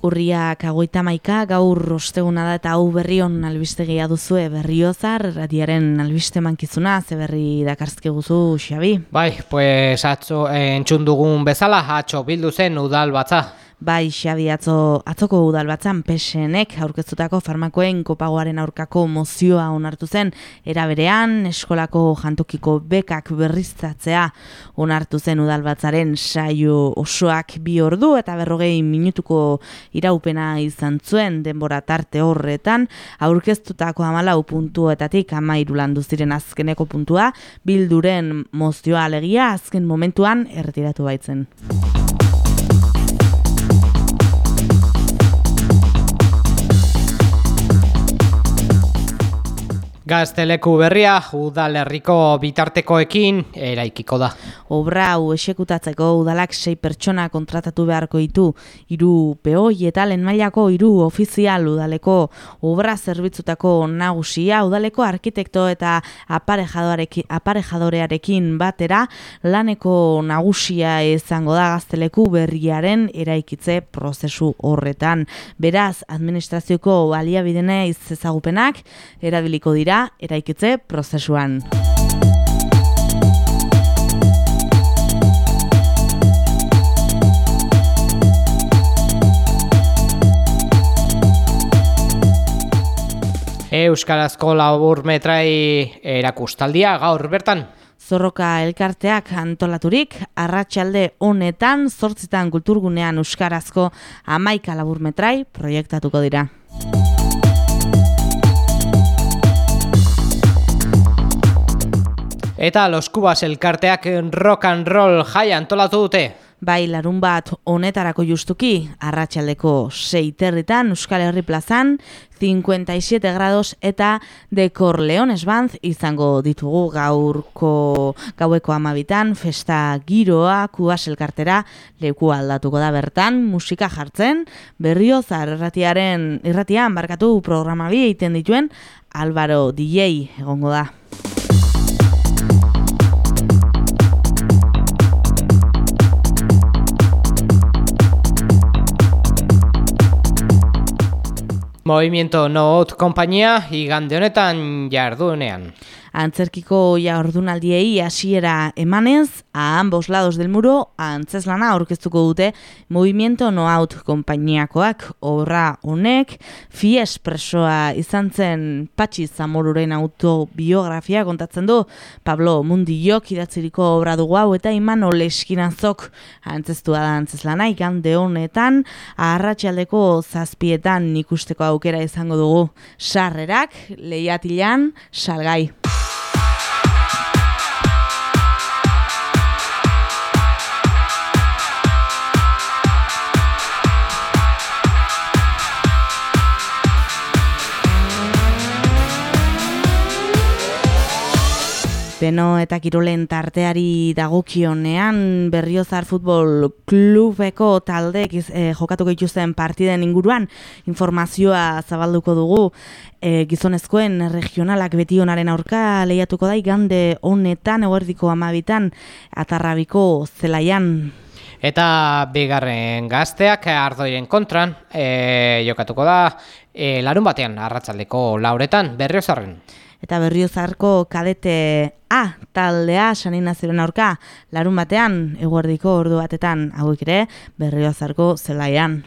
Urriak agoita maika, gaur osteguna da eta hau berrion albistegia duzue berriozar, radiaren albiste mankizuna, ze berri dakarzke guzu, Xabi? Bai, pues atzo, eh, entzundugun bezala, atxo bildu zen udal batza. Bai, Xabi, atzo, atzoko udal batzan pesenek aurkeztutako farmakoen kopagoaren aurkako mozioa onartu zen, eraberean eskolako jantokiko bekak berriztatzea onartu zen udal batzaren saio osoak. Bi ordu eta berrogei minutuko iraupena izan zuen denbora tarte horretan, aurkeztutako amalau puntuetatik amairu landu ziren azkeneko puntua, bilduren mozioa alegia azken momentuan erretiratu baitzen. Gazteleku berria udalerriko bitartekoekin eraikiko da. Obra hau esekutatzeko udalak sei pertsona kontratatu beharko ditu hiru peoi eta lehen mailako hiru ofizial udaleko obra zerbitzutako nagusia udaleko arkitekto eta aparejadorearekin batera laneko nagusia izango da gazteleku berriaren eraikitze prozesu horretan. Beraz, administrazioko baliabidene ezagupenak erabiliko dira eraikitze prozesuan. Euskarazko labur metrai erakustaldia gaur bertan. Zorroka elkarteak antolaturik, arratsalde honetan, zortzitan kulturgunean Euskarazko amaika labur metrai proiektatuko dira. Eta Los Cubas elkarteak rock and roll jai antolatu dute. Bai, larun bat honetarako justuki, arratsaldeko seiterritan, Euskal Herri plazan, 57 grados eta dekor leones banz izango ditugu gaurko gaueko amabitan, festa giroa, kubas elkartera, leku aldatuko da bertan, musika jartzen, berriozar erratiaren, irratian, barkatu programabi egiten dituen, Álvaro DJ egongo da. Movimiento Noot kompainia igande honetan jardunean. Antzerkiko jardunaldiei hasiera emanez, a ambos lados del muro, antzeslana aurkeztuko dute Movimiento Noaut konpainiakoak. Obra honek, fies presoa izan zen Patxi Zamoruren autobiografia kontatzen du. Pablo Mundillok idatziriko obra dugu hau eta iman oleskinazok antzestua da antzeslana ikande honetan, arratsaldeko zazpietan ikusteko aukera izango dugu. Sarrerak, lehiatilan, salgai. Beno eta Kirolen tarteari dagokionean Berriozar Futbol Klubeko taldeek e, jokatuko dituzten partiden inguruan informazioa zabalduko dugu. E, gizonezkoen regionalak betionaren aurka lehiatuko da igande honetan eguerdiko amabitan atarrabiko zelaian. Eta bigarren gazteak ardoiren kontran e, jokatuko da e, larun batean arratzaldeko lauretan berriozarren eta berriozarko kadete A taldea sanina ziren aurka larun batean eguerdiko ordu batetan hauek ere berriozarko zelaian.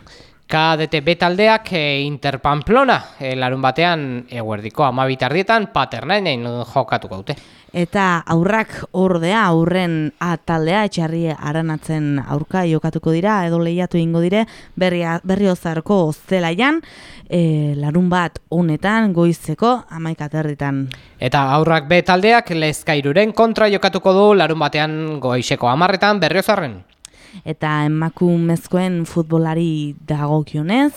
KDT B taldeak e, Interpamplona e, larun batean eguerdiko amabitardietan paternainen jokatuko dute. Eta aurrak ordea aurren taldea etxarri aranatzen aurka jokatuko dira edo lehiatu ingo dire berria, berriozarko zelaian e, larun bat honetan goizeko amaikaterritan. Eta aurrak B taldeak lezkairuren kontra jokatuko du larun batean goizeko amarretan berriozarren eta emakumezkoen futbolari dagokionez,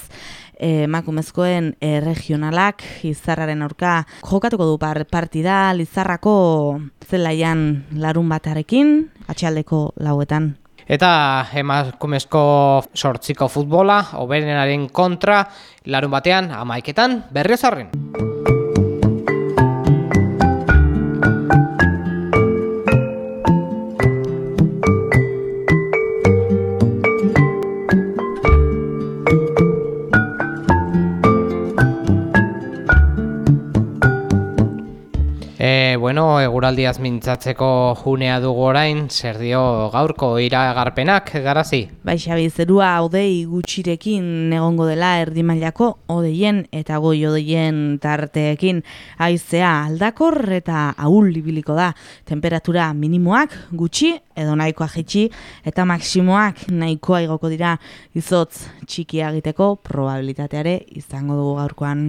emakumezkoen e, regionalak izarraren aurka jokatuko du par partida Lizarrako zelaian larun batearekin atxaldeko lauetan. Eta emakumezko sortziko futbola, oberenaren kontra, larun batean, amaiketan, berriozarren. Bueno, eguraldiaz mintzatzeko junea dugu orain, zer dio gaurko iragarpenak, garazi? Bai, Xabi, zerua odei gutxirekin egongo dela erdimailako odeien eta goi odeien tarteekin aizea aldakor eta ahul libiliko da. Temperatura minimoak gutxi edo nahikoa jitsi eta maksimoak nahikoa igoko dira izotz txikia egiteko probabilitateare izango dugu gaurkoan.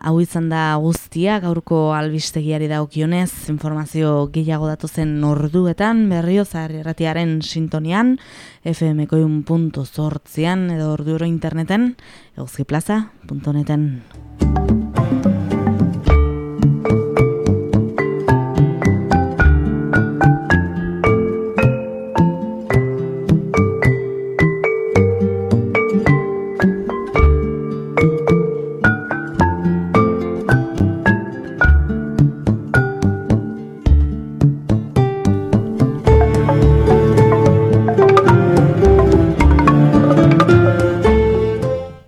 Hau izan da guztia gaurko albistegiari daukionez informazio gehiago datu zen orduetan berriozar erratiaren sintonian fmkoiun.zortzian edo ordu interneten eguzkiplaza.neten.